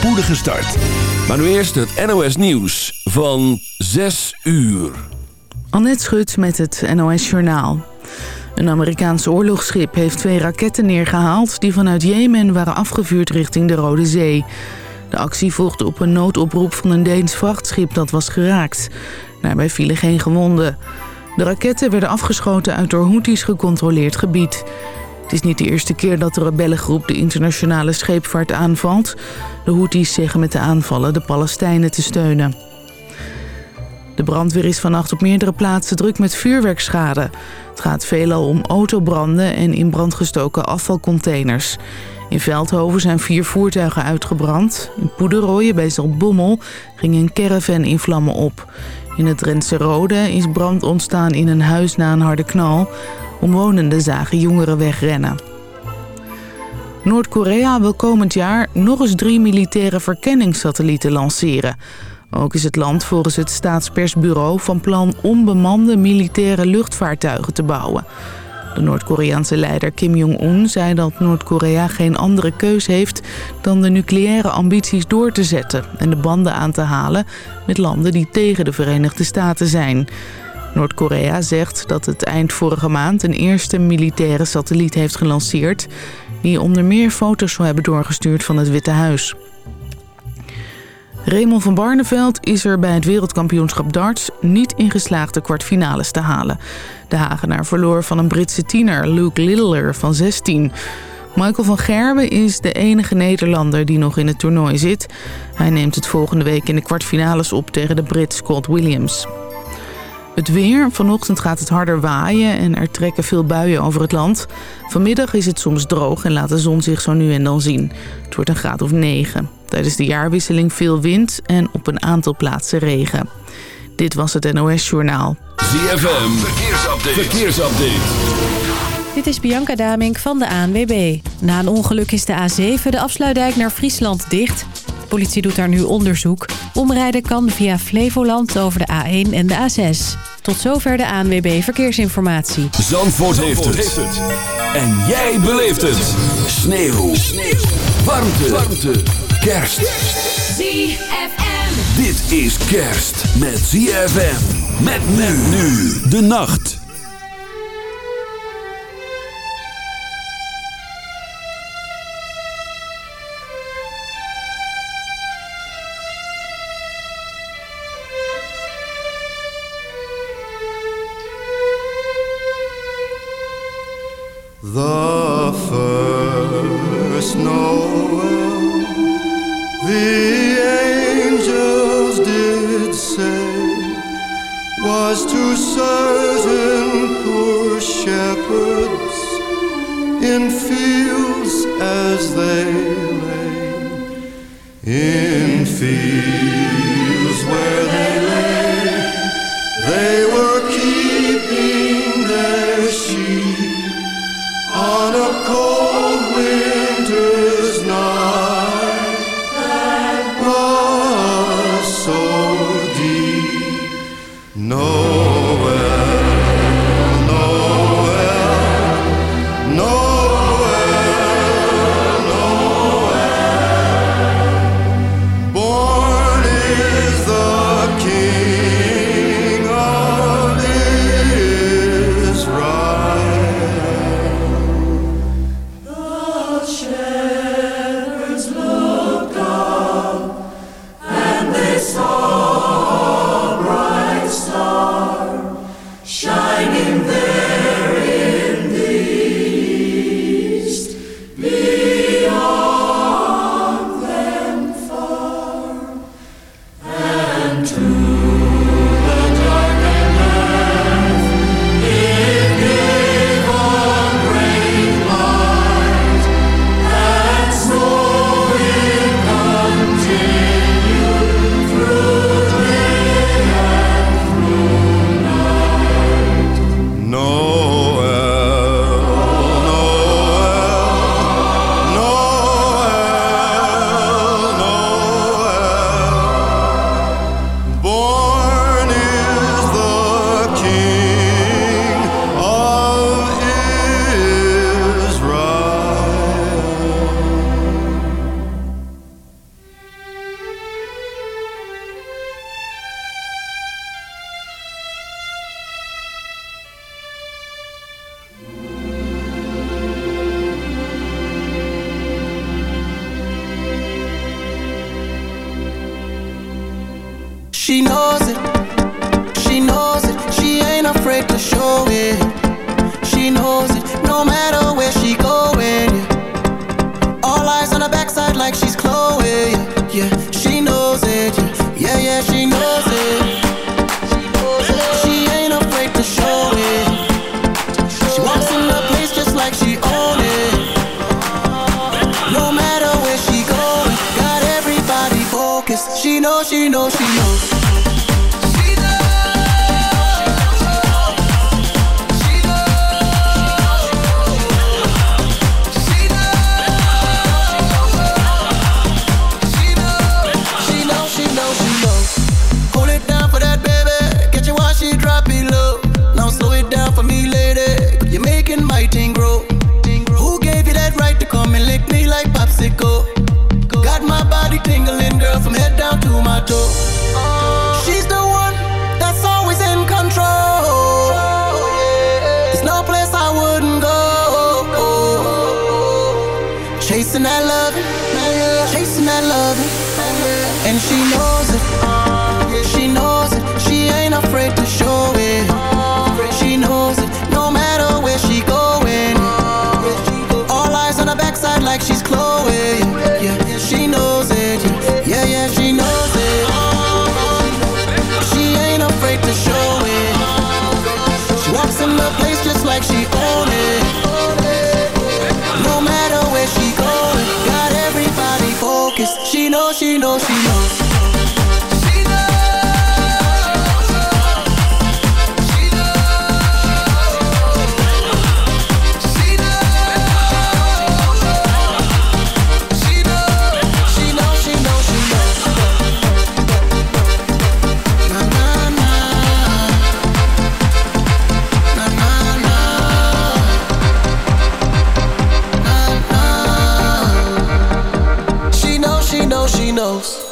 spoedige start. Maar nu eerst het NOS Nieuws van 6 uur. Annette Schut met het NOS Journaal. Een Amerikaans oorlogsschip heeft twee raketten neergehaald... die vanuit Jemen waren afgevuurd richting de Rode Zee. De actie volgde op een noodoproep van een Deens vrachtschip dat was geraakt. Daarbij vielen geen gewonden. De raketten werden afgeschoten uit door Houthis gecontroleerd gebied. Het is niet de eerste keer dat de rebellengroep de internationale scheepvaart aanvalt. De Houthis zeggen met de aanvallen de Palestijnen te steunen. De brandweer is vannacht op meerdere plaatsen druk met vuurwerkschade. Het gaat veelal om autobranden en in brand gestoken afvalcontainers. In Veldhoven zijn vier voertuigen uitgebrand. In Poederooien bij Zaltbommel ging een caravan in vlammen op. In het Drentse Rode is brand ontstaan in een huis na een harde knal. Omwonenden zagen jongeren wegrennen. Noord-Korea wil komend jaar nog eens drie militaire verkenningssatellieten lanceren. Ook is het land volgens het staatspersbureau van plan onbemande militaire luchtvaartuigen te bouwen. De Noord-Koreaanse leider Kim Jong-un zei dat Noord-Korea geen andere keus heeft dan de nucleaire ambities door te zetten en de banden aan te halen met landen die tegen de Verenigde Staten zijn. Noord-Korea zegt dat het eind vorige maand een eerste militaire satelliet heeft gelanceerd... die onder meer foto's zou hebben doorgestuurd van het Witte Huis. Raymond van Barneveld is er bij het wereldkampioenschap darts niet in geslaagd de kwartfinales te halen. De Hagenaar verloor van een Britse tiener, Luke Littler van 16. Michael van Gerwen is de enige Nederlander die nog in het toernooi zit. Hij neemt het volgende week in de kwartfinales op tegen de Brit Scott Williams. Het weer. Vanochtend gaat het harder waaien en er trekken veel buien over het land. Vanmiddag is het soms droog en laat de zon zich zo nu en dan zien. Het wordt een graad of 9. Tijdens de jaarwisseling veel wind en op een aantal plaatsen regen. Dit was het NOS Journaal. ZFM. Verkeersupdate. Verkeersupdate. Dit is Bianca Damink van de ANWB. Na een ongeluk is de A7 de afsluitdijk naar Friesland dicht. De politie doet daar nu onderzoek. Omrijden kan via Flevoland over de A1 en de A6. Tot zover de ANWB Verkeersinformatie. Zandvoort, heeft, het. En jij beleeft het. Sneeuw. Sneeuw. Warmte. Warmte. Kerst. ZFM. Dit is kerst met ZFM. Met men nu. De nacht. know, she know, she know. Shout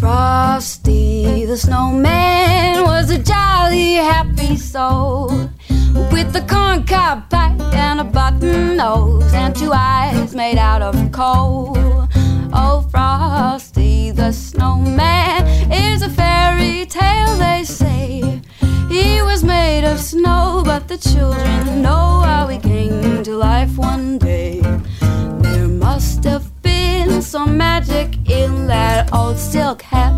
Frosty the snowman was a jolly happy soul with a corncob pipe and a button nose and two eyes made out of coal. Oh, Frosty the snowman is a fairy tale, they say. He was of snow, but the children know how we came to life one day. There must have been some magic in that old silk hat.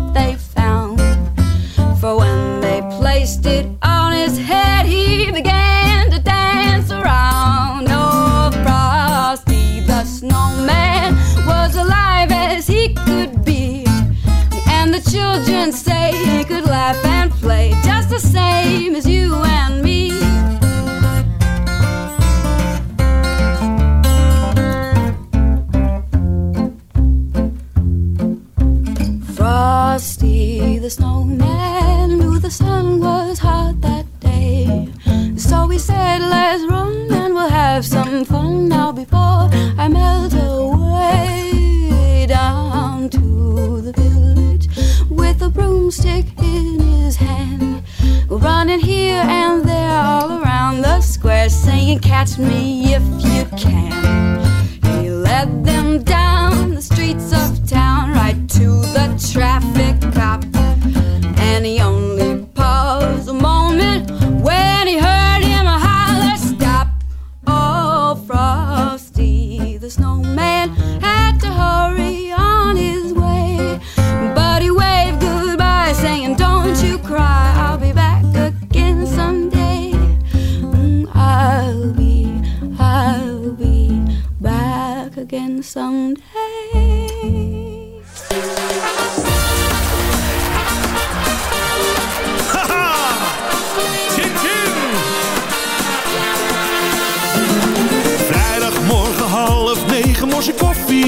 been fun now before I melt away down to the village with a broomstick in his hand, running here and there all around the square, saying, Catch me if you can. He led them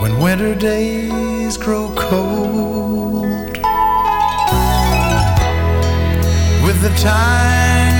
when winter days grow cold. With the time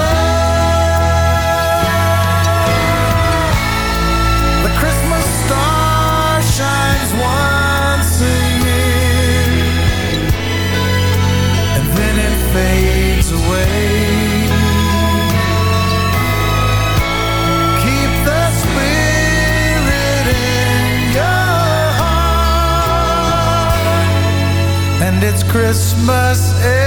It's Christmas eh?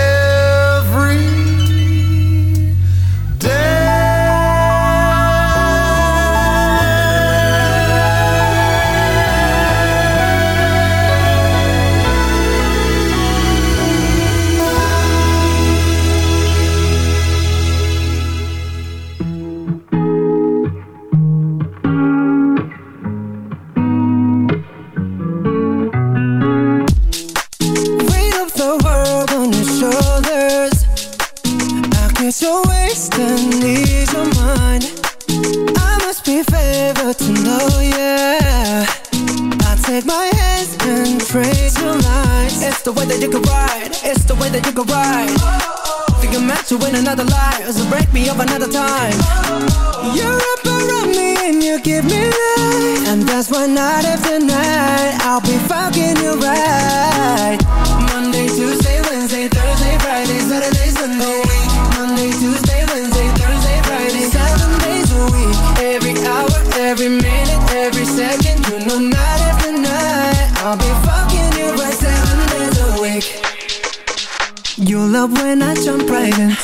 Love when I jump right in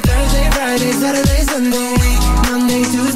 Thursday, Friday, Saturday, Sunday Monday, Tuesday,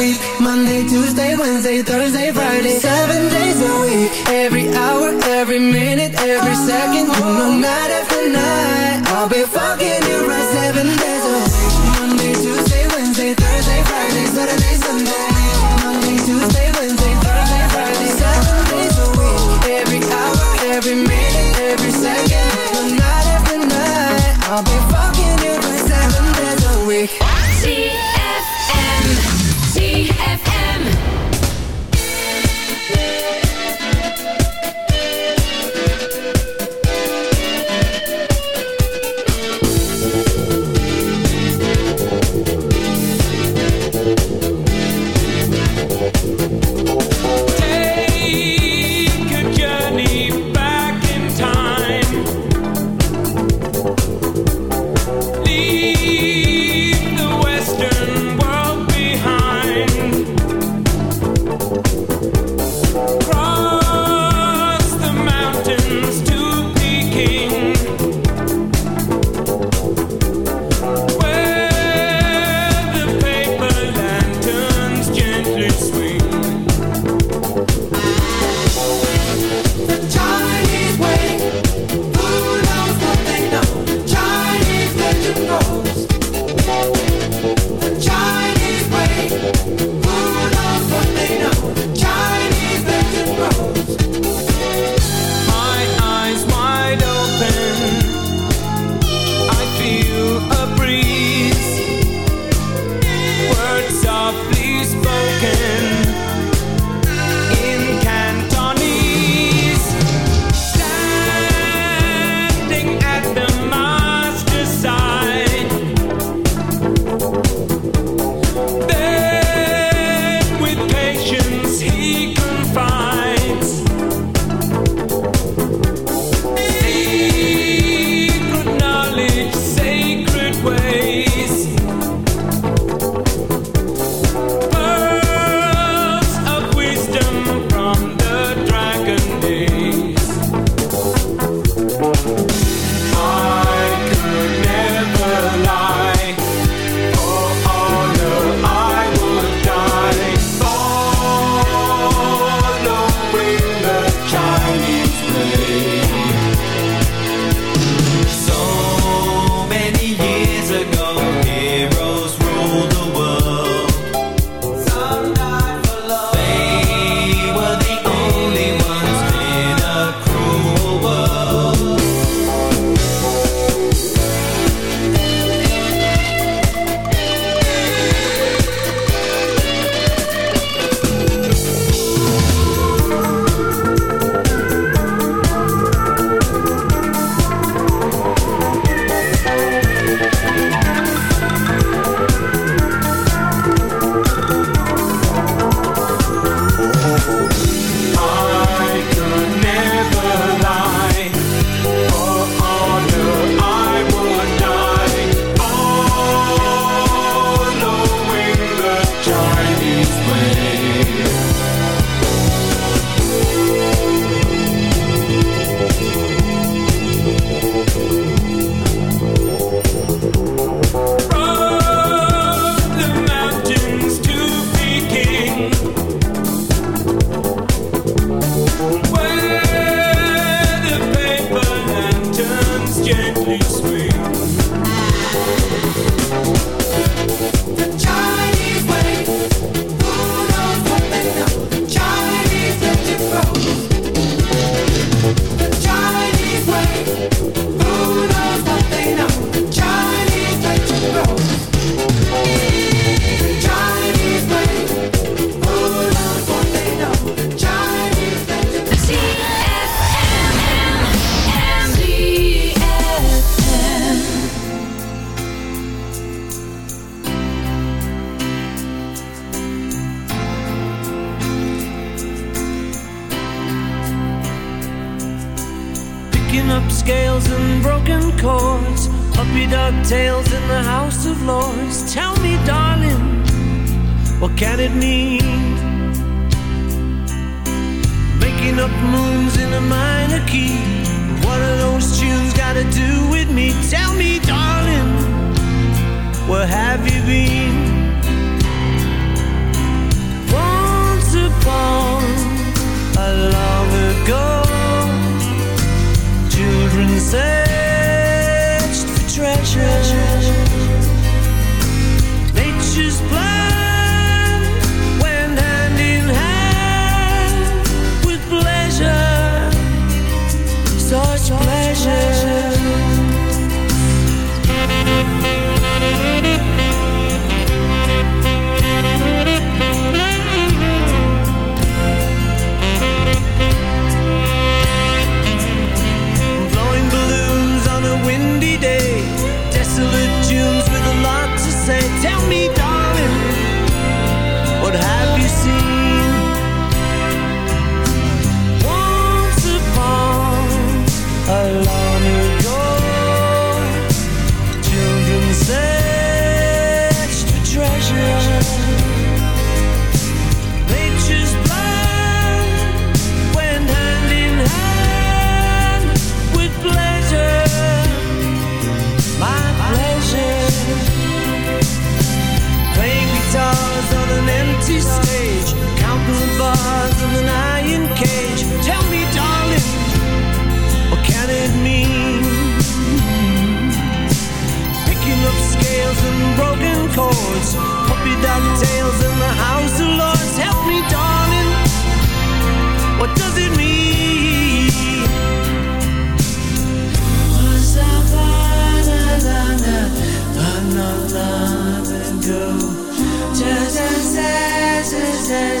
week. Monday, Tuesday, Wednesday, Thursday, Friday, seven days a week. Every hour, every minute, every second, know, night after night, I'll be fucking you right empty stage, counting the bars of an iron cage. Tell me, darling, what can it mean? Picking up scales and broken chords, puppy dog tails in the House of Lords. Help me, darling, what does it mean? Was I You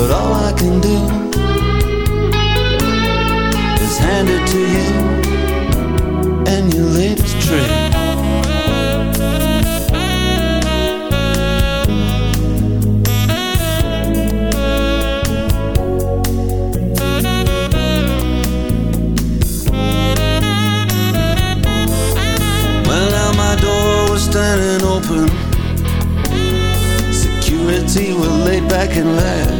But all I can do is hand it to you and your latest trick. Well, now my door was standing open. Security were laid back and lax.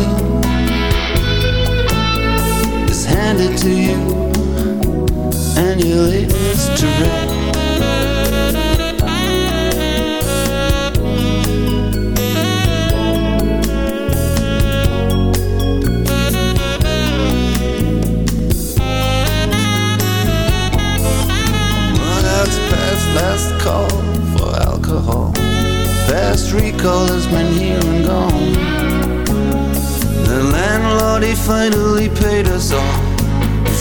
it to you and latest trick. Well, that's past last call for alcohol. Fast recall has been here and gone. The landlord, he finally paid us all.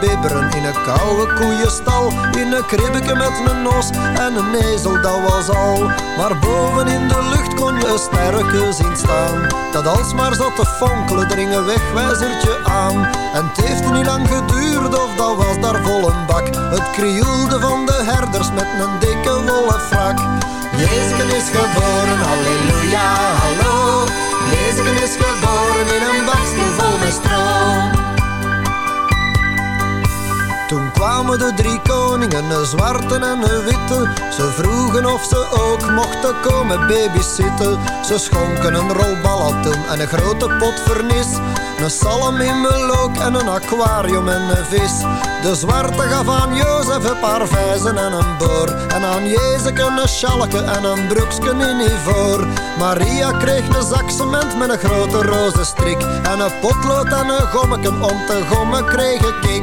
Bibberen in een koude koeienstal. In een kribbeke met een nos en een ezel, dat was al. Maar boven in de lucht kon je sterren zien staan. Dat alsmaar zat te fonkelen, dring een wegwijzertje aan. En het heeft niet lang geduurd of dat was daar vol een bak. Het krioelde van de herders met een dikke wollen frak Jezus is geboren, halleluja, hallo. Jezus is geboren in een bakstoel vol met stro. Kwamen de drie koningen, een zwarte en een witte. Ze vroegen of ze ook mochten komen babysitten. Ze schonken een rol en een grote pot vernis. Een salm in melook en een aquarium en een vis. De zwarte gaf aan Jozef een paar vijzen en een boor. En aan Jezus een schalke en een broeksken in ivoor. Maria kreeg een zak cement met een grote roze strik. En een potlood en een gommeken om te gommen kreeg ik.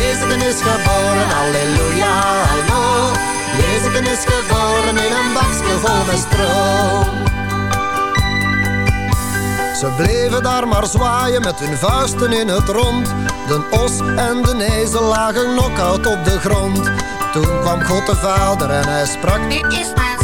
Jezus is geboren, halleluja, hallo. Jezus is geboren in een bakje vol met. Ze bleven daar maar zwaaien met hun vuisten in het rond. De os en de ezel lagen knock-out op de grond. Toen kwam God de Vader en hij sprak, dit is mijn.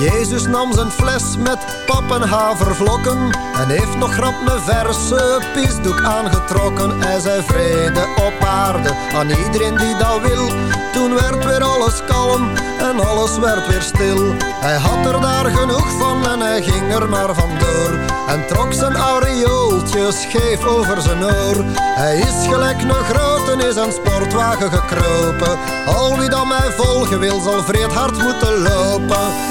Jezus nam zijn fles met pap en En heeft nog grap een verse pisdoek aangetrokken. Hij zei vrede op aarde aan iedereen die dat wil. Toen werd weer alles kalm en alles werd weer stil. Hij had er daar genoeg van en hij ging er maar vandoor En trok zijn aureooltje scheef over zijn oor. Hij is gelijk een grote is een sportwagen gekropen. Al wie dan mij volgen wil zal vreed hard moeten lopen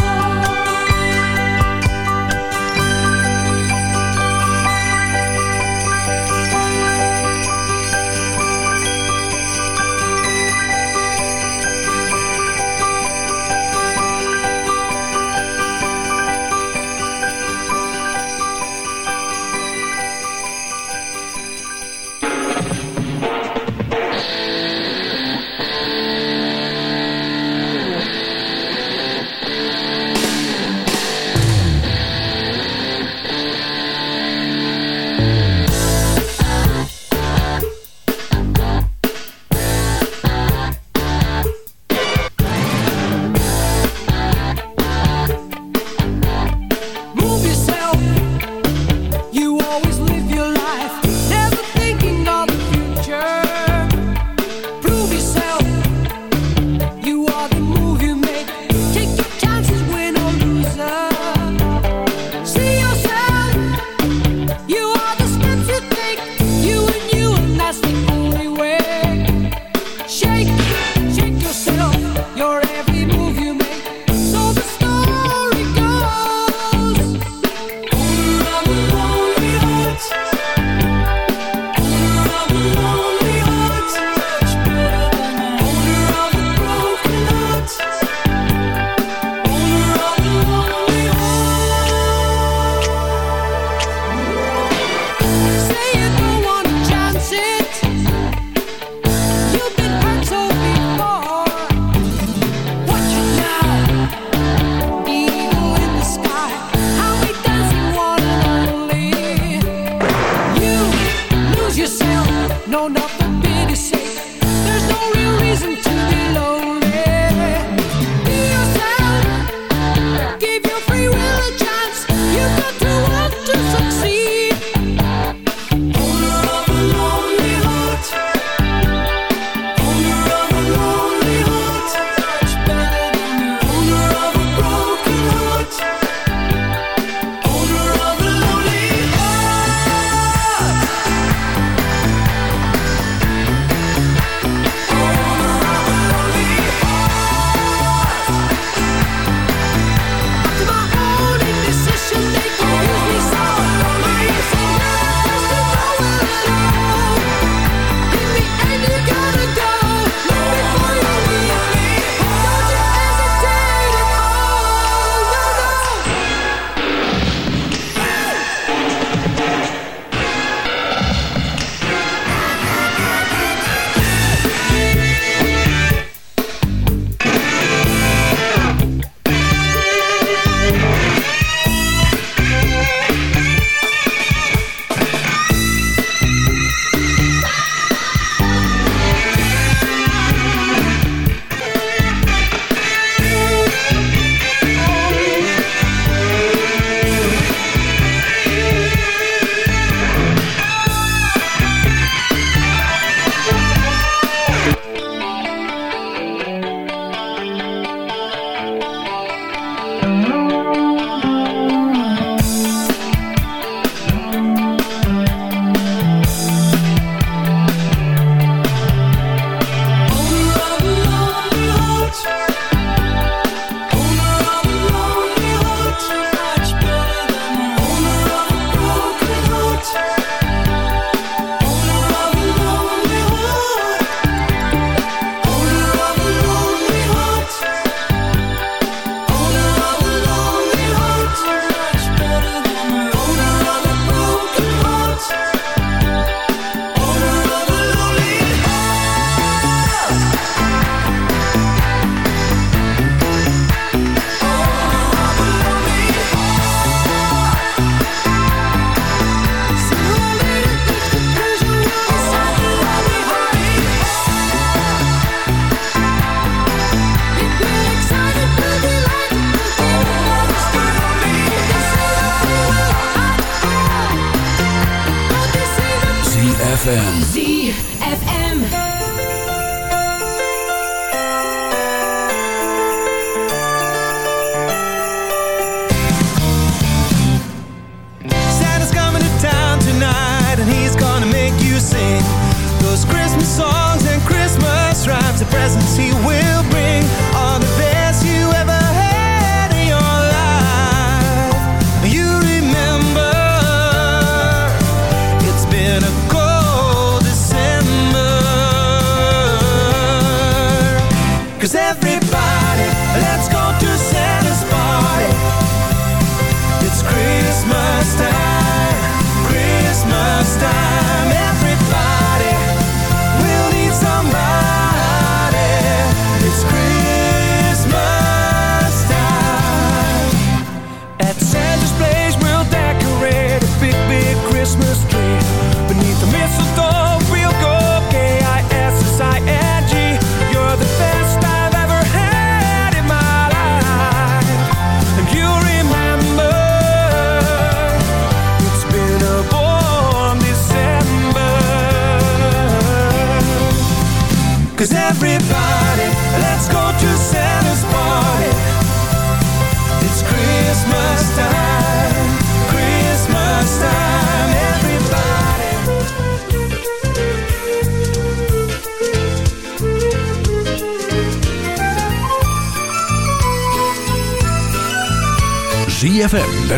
ZFM.